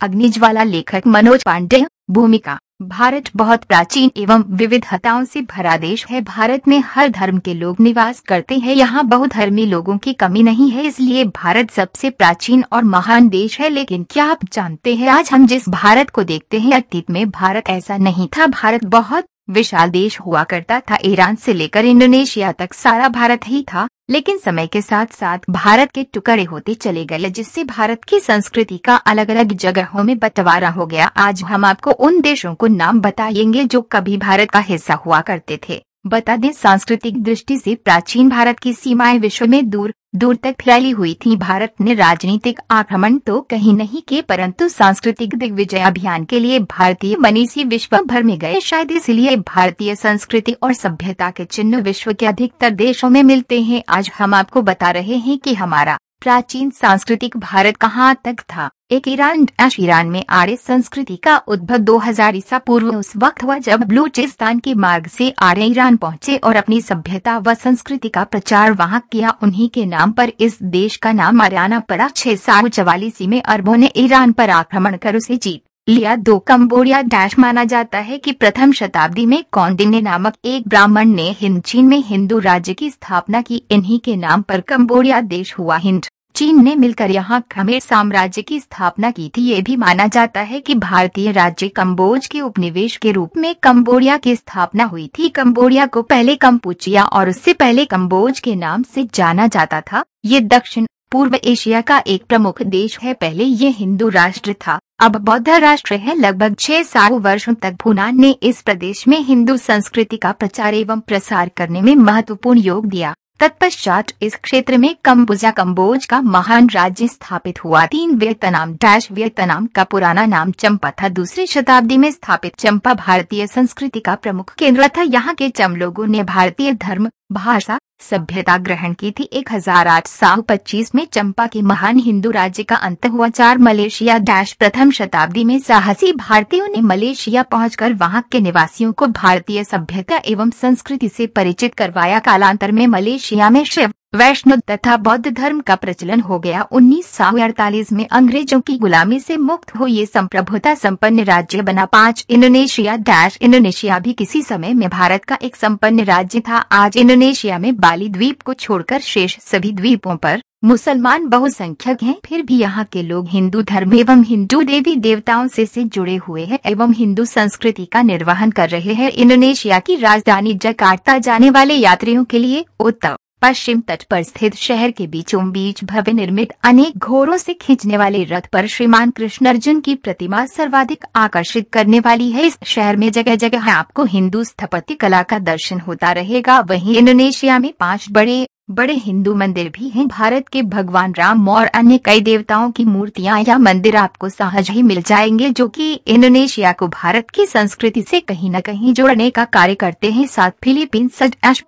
अग्निज्वाला लेखक मनोज पांडे भूमिका, भारत बहुत प्राचीन एवं विविधताओं से भरा देश है। भारत में हर धर्म के लोग निवास करते हैं। यहाँ बहुधर्मी लोगों की कमी नहीं है, इसलिए भारत सबसे प्राचीन और महान देश है। लेकिन क्या आप जानते हैं, आज हम जिस भारत को देखते हैं, अतीत में भारत ऐसा नहीं था। भारत बहुत विशाल देश हुआ करता था ईरान से लेकर इंडोनेशिया तक, सारा भारत ही था, लेकिन समय के साथ साथ भारत के टुकड़े होते चले गए, जिससे भारत की संस्कृति का अलग अलग जगहों में बंटवारा हो गया। आज हम आपको उन देशों को नाम बताएँगे जो कभी भारत का हिस्सा हुआ करते थे। बता दें, सांस्कृतिक दृष्टि से प्राचीन भारत की सीमाएँ विश्व में दूर दूर तक फैली हुई थी। भारत ने राजनीतिक आक्रमण तो कहीं नहीं किए, परंतु सांस्कृतिक दिग्विजय अभियान के लिए भारतीय मनीषी विश्व भर में गए। शायद इसलिए भारतीय संस्कृति और सभ्यता के चिन्ह विश्व के अधिकतर देशों में मिलते हैं। आज हम आपको बता रहे हैं कि हमारा प्राचीन सांस्कृतिक भारत कहाँ तक था? एक ईरान डैश ईरान में आर्य संस्कृति का उद्भव 2000 ईसा पूर्व उस वक्त हुआ जब बलूचिस्तान के मार्ग से आर्य ईरान पहुँचे और अपनी सभ्यता व संस्कृति का प्रचार वहाँ किया। उन्हीं के नाम पर इस देश का नाम आर्याना पड़ा। छह सौ चवालीसी में अरबों ने ईरान पर आक्रमण कर उसे जीत लिया दो कम्बोडिया डैश माना जाता है कि प्रथम शताब्दी में कौंडिन्य नामक एक ब्राह्मण ने हिंद, चीन में हिंदू राज्य की स्थापना की। इन्हीं के नाम पर कम्बोडिया देश हुआ। हिंद, चीन ने मिलकर यहाँ खमेर साम्राज्य की स्थापना की थी। ये भी माना जाता है कि भारतीय राज्य कम्बोज के उपनिवेश के रूप में कम्बोडिया की स्थापना हुई थी। कम्बोडिया को पहले कम्पुचिया और उससे पहले कम्बोज के नाम से जाना जाता था। ये दक्षिण, पूर्व एशिया का एक प्रमुख देश है। पहले ये हिंदू राष्ट्र था। अब बौद्ध राष्ट्र है। लगभग छह सौ वर्षों तक भूनान ने इस प्रदेश में हिंदू संस्कृति का प्रचार एवं प्रसार करने में महत्वपूर्ण योग दिया। तत्पश्चात इस क्षेत्र में कम्बुजा कम्बोज का महान राज्य स्थापित हुआ। तीन वियतनाम डैश वियतनाम का पुराना नाम चंपा था। दूसरी शताब्दी में स्थापित चंपा भारतीय संस्कृति का प्रमुख केंद्र था। यहाँ के चम लोगों ने भारतीय धर्म भाषा सभ्यता ग्रहण की थी। एक हज़ार आठ सौ पच्चीस में चंपा के महान हिंदू राज्य का अंत हुआ। चार मलेशिया डैश प्रथम शताब्दी में साहसी भारतीयों ने मलेशिया पहुंचकर वहाँ के निवासियों को भारतीय सभ्यता एवं संस्कृति से परिचित करवाया। कालांतर में मलेशिया में शिव वैष्णव तथा बौद्ध धर्म का प्रचलन हो गया। उन्नीस सौ अड़तालीस में अंग्रेज़ों की गुलामी से मुक्त हो ये संप्रभुता संपन्न राज्य बना। पाँच इंडोनेशिया डैश इंडोनेशिया भी किसी समय में भारत का एक संपन्न राज्य था। आज इंडोनेशिया में बाली द्वीप को छोड़कर शेष सभी द्वीपों पर मुसलमान बहुसंख्यक हैं। फिर भी यहाँ के लोग हिंदू धर्म एवं हिंदू देवी देवताओं से से जुड़े हुए हैं एवं हिंदू संस्कृति का निर्वहन कर रहे हैं। इंडोनेशिया की राजधानी जकार्ता जाने वाले यात्रियों के लिए उत्तर पश्चिम तट पर स्थित शहर के बीचों बीच भव्य निर्मित अनेक घोरों से खींचने वाले रथ पर श्रीमान कृष्ण अर्जुन की प्रतिमा सर्वाधिक आकर्षित करने वाली है। इस शहर में जगह जगह आपको हिंदू स्थापत्य कला का दर्शन होता रहेगा। वहीं इंडोनेशिया में पाँच बड़े बड़े हिंदू मंदिर भी हैं। भारत के भगवान राम और अन्य कई देवताओं की मूर्तियाँ या मंदिर आपको सहज ही मिल जाएँगे, जो कि इंडोनेशिया को भारत की संस्कृति से कहीं न कहीं जोड़ने का कार्य करते हैं। साथ फिलीपींस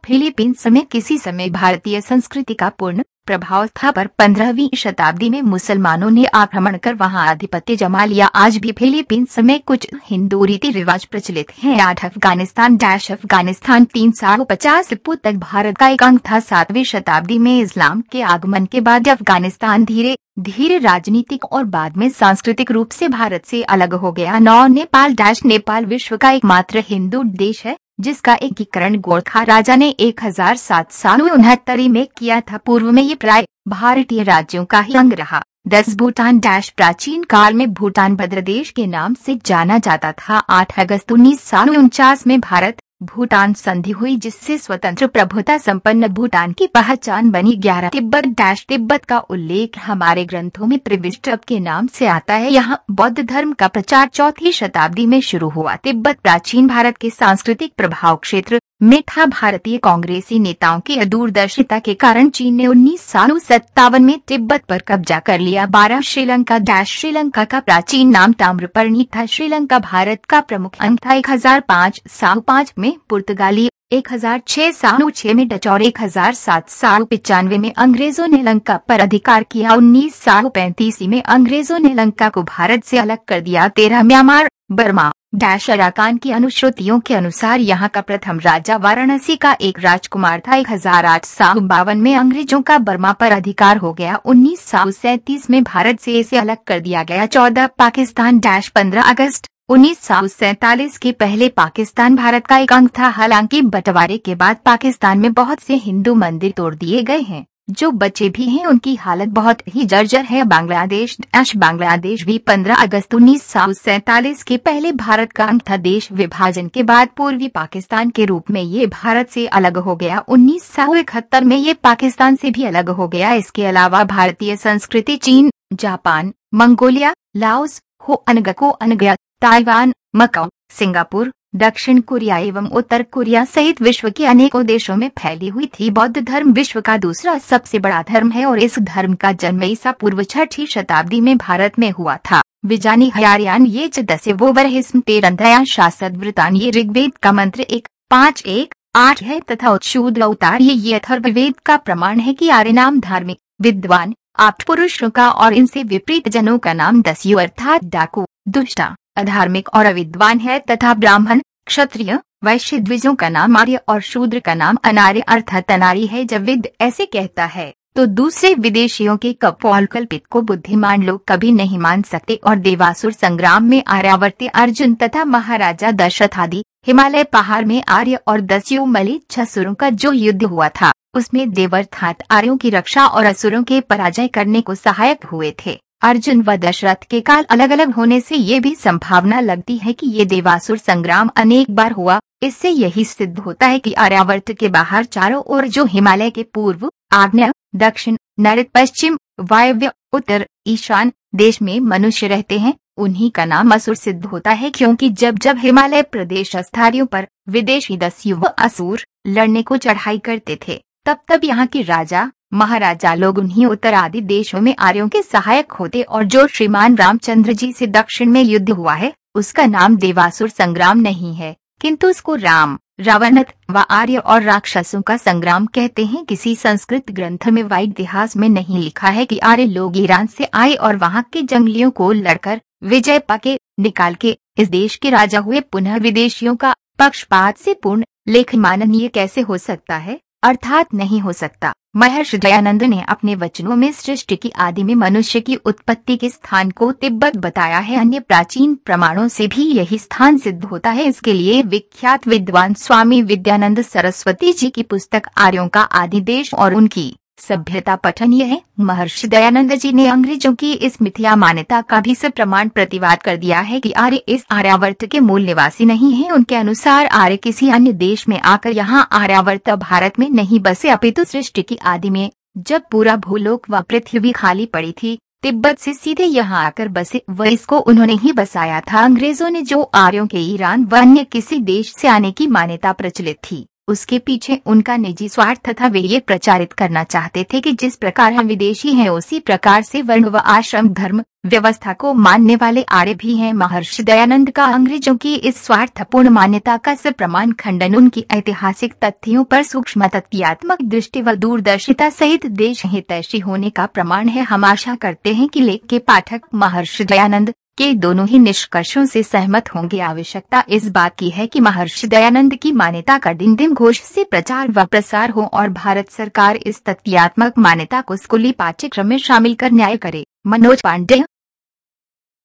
फिलीपींस में किसी समय भारतीय संस्कृति का पूर्ण प्रभाव था पर पंद्रहवीं शताब्दी में मुसलमानों ने आक्रमण कर वहाँ आधिपत्य जमा लिया। आज भी फिलीपींस में कुछ हिंदू रीति रिवाज प्रचलित हैं। आठ अफ़गानिस्तान डैश अफ़गानिस्तान तीन सौ पचास तक भारत का एक अंग था। सातवीं शताब्दी में इस्लाम के आगमन के बाद अफ़गानिस्तान धीरे धीरे राजनीतिक और बाद में सांस्कृतिक रूप से भारत से अलग हो गया। नौ नेपाल डैश नेपाल विश्व का एकमात्र हिंदू देश है। जिसका एकीकरण गोरखा राजा ने एक हज़ार सात सौ उनहत्तरी में किया था। पूर्व में ये प्राय भारतीय राज्यों का ही अंग रहा। दस भूटान डैश प्राचीन काल में भूटान भद्रदेश के नाम से जाना जाता था। आठ अगस्त उन्नीस सौ उनचास में भारत भूटान संधि हुई, जिससे स्वतंत्र प्रभुता संपन्न भूटान की पहचान बनी। ग्यारह तिब्बत डैश तिब्बत का उल्लेख हमारे ग्रंथों में प्रविष्ट के नाम से आता है। यहाँ बौद्ध धर्म का प्रचार चौथी शताब्दी में शुरू हुआ। तिब्बत प्राचीन भारत के सांस्कृतिक प्रभाव क्षेत्र में था भारतीय कांग्रेसी नेताओं की अदूरदर्शिता के कारण चीन ने उन्नीस सौ सत्तावन में तिब्बत पर कब्जा कर लिया। बारह श्रीलंका, डैश श्रीलंका का प्राचीन नाम ताम्रपर्णी था। श्रीलंका भारत का प्रमुख अंग था। एक हज़ार पाँच साल पाँच में पुर्तगाली, एक हज़ार छह सौ छह में डच और एक हज़ार सात साल पिचानवे में अंग्रेज़ों ने लंका पर अधिकार किया। उन्नीस साल पैंतीस में अंग्रेज़ों ने लंका को भारत से अलग कर दिया। तेरह म्यांमार, बर्मा। डैश अराकान की अनुश्रुतियों के अनुसार यहाँ का प्रथम राजा वाराणसी का एक राजकुमार था। एक हज़ार आठ सौ बावन में अंग्रेज़ों का बर्मा पर अधिकार हो गया। उन्नीस सौ सैतीस में भारत से इसे अलग कर दिया गया। चौदह पाकिस्तान डैश पंद्रह अगस्त उन्नीस सौ सैतालीस के पहले पाकिस्तान भारत का एक अंग था। हालाँकि बंटवारे के बाद पाकिस्तान में बहुत से हिंदू मंदिर तोड़ दिए गए हैं। जो बच्चे भी हैं, उनकी हालत बहुत ही जर्जर है। बांग्लादेश डैश बांग्लादेश भी 15 अगस्त उन्नीस के पहले भारत का अंग था देश विभाजन के बाद पूर्वी पाकिस्तान के रूप में ये भारत से अलग हो गया। उन्नीस सौ इकहत्तर में ये पाकिस्तान से भी अलग हो गया। इसके अलावा भारतीय संस्कृति चीन, जापान, मंगोलिया, लाओस हो अनगको अनगया ताइवान, मकाऊ, सिंगापुर दक्षिण कोरिया एवं उत्तर कोरिया सहित विश्व के अनेकों देशों में फैली हुई थी बौद्ध धर्म। विश्व का दूसरा सबसे बड़ा धर्म है और इस धर्म का जन्म ईसा पूर्व छठी शताब्दी में भारत में हुआ था। विजानी हयारियान ये दसे वो बरहिस्म तेरंधया शासद वृतान ये ऋग्वेद का मंत्र एक, पाँच, एक, आठ है तथा उत्शूद अवतार ये ये का प्रमाण है कि आर्य नाम धार्मिक, विद्वान आठ पुरुषों का और इनसे विपरीत जनों का नाम दस्यु अर्थात डाकू, दुष्टा। अधार्मिक और अविद्वान है तथा ब्राह्मण, क्षत्रिय, वैश्य द्विजों का नाम आर्य और शूद्र का नाम अनार्य अर्थात अनारी है जब विद ऐसे कहता है तो दूसरे विदेशियों के कपोल कल्पित को बुद्धिमान लोग कभी नहीं मान सकते और देवासुर संग्राम में आर्यावर्ती अर्जुन तथा महाराजा दशरथ आदि हिमालय पहाड़ में आर्य और दस्यु मलि छसुरों का जो युद्ध हुआ था, उसमें देवर्थात आर्यों की रक्षा और असुरों के पराजय करने को सहायक हुए थे। अर्जुन व दशरथ के काल अलग अलग होने से ये भी संभावना लगती है कि ये देवासुर संग्राम अनेक बार हुआ। इससे यही सिद्ध होता है कि आर्यावर्त के बाहर चारों ओर जो हिमालय के पूर्व, आग्नेय, दक्षिण नरित पश्चिम, वायव्य, उत्तर, ईशान देश में मनुष्य रहते हैं, उन्हीं का नाम असुर सिद्ध होता है क्योंकि जब जब हिमालय प्रदेश स्थानियों पर विदेशी दस्यु असुर लड़ने को चढ़ाई करते थे, तब तब यहाँ के राजा महाराजा लोग उन्हीं उत्तर आदि देशों में आर्यों के सहायक होते और जो श्रीमान रामचंद्र जी से दक्षिण में युद्ध हुआ है, उसका नाम देवासुर संग्राम नहीं है। किंतु उसको राम रावणत व आर्य और राक्षसों का संग्राम कहते हैं। किसी संस्कृत ग्रंथ में व इतिहास में नहीं लिखा है कि आर्य लोग ईरान से आए और वहाँ के जंगलियों को लड़कर विजय पके, निकाल के इस देश के राजा हुए। पुनः विदेशियों का पक्षपात से पूर्ण लेख माननीय कैसे हो सकता है? अर्थात नहीं हो सकता। महर्षि दयानंद ने अपने वचनों में सृष्टि की आदि में मनुष्य की उत्पत्ति के स्थान को तिब्बत बताया है। अन्य प्राचीन प्रमाणों से भी यही स्थान सिद्ध होता है। इसके लिए विख्यात विद्वान स्वामी विद्यानंद सरस्वती जी की पुस्तक आर्यों का आदि देश और उनकी सभ्यता पठनीय है। महर्षि दयानंद जी ने अंग्रेज़ों की इस मिथ्या मान्यता का भी से प्रमाण प्रतिवाद कर दिया है कि आर्य इस आर्यावर्त के मूल निवासी नहीं है। उनके अनुसार आर्य किसी अन्य देश में आकर यहाँ आर्यावर्त भारत में नहीं, बसे अपितु सृष्टि की आदि में। जब पूरा भूलोक व पृथ्वी खाली पड़ी थी, तिब्बत से सीधे यहाँ आकर बसे व इसको उन्होंने ही बसाया था। अंग्रेज़ों ने जो आर्यों के ईरान व अन्य किसी देश से आने की मान्यता प्रचलित थी। उसके पीछे उनका निजी स्वार्थ तथा वे ये प्रचारित करना चाहते थे कि जिस प्रकार हम विदेशी हैं, उसी प्रकार से वर्ण व आश्रम, धर्म, व्यवस्था को मानने वाले आर्य भी हैं। महर्षि दयानंद का अंग्रेज़ों की इस स्वार्थपूर्ण मान्यता का प्रमाण खंडन, उनकी ऐतिहासिक तथ्यों पर सूक्ष्म तथ्यात्मक दृष्टि व दूरदर्शिता सहित देश हितैषी होने का प्रमाण है। हम आशा करते हैं कि लेख के पाठक महर्षि दयानंद के दोनों ही निष्कर्षों से सहमत होंगे। आवश्यकता इस बात की है कि महर्षि दयानंद की मान्यता का दिन दिन घोष से प्रचार व प्रसार हो और भारत सरकार इस तथ्यात्मक मान्यता को स्कूली पाठ्यक्रम में शामिल कर न्याय करे। मनोज पांडे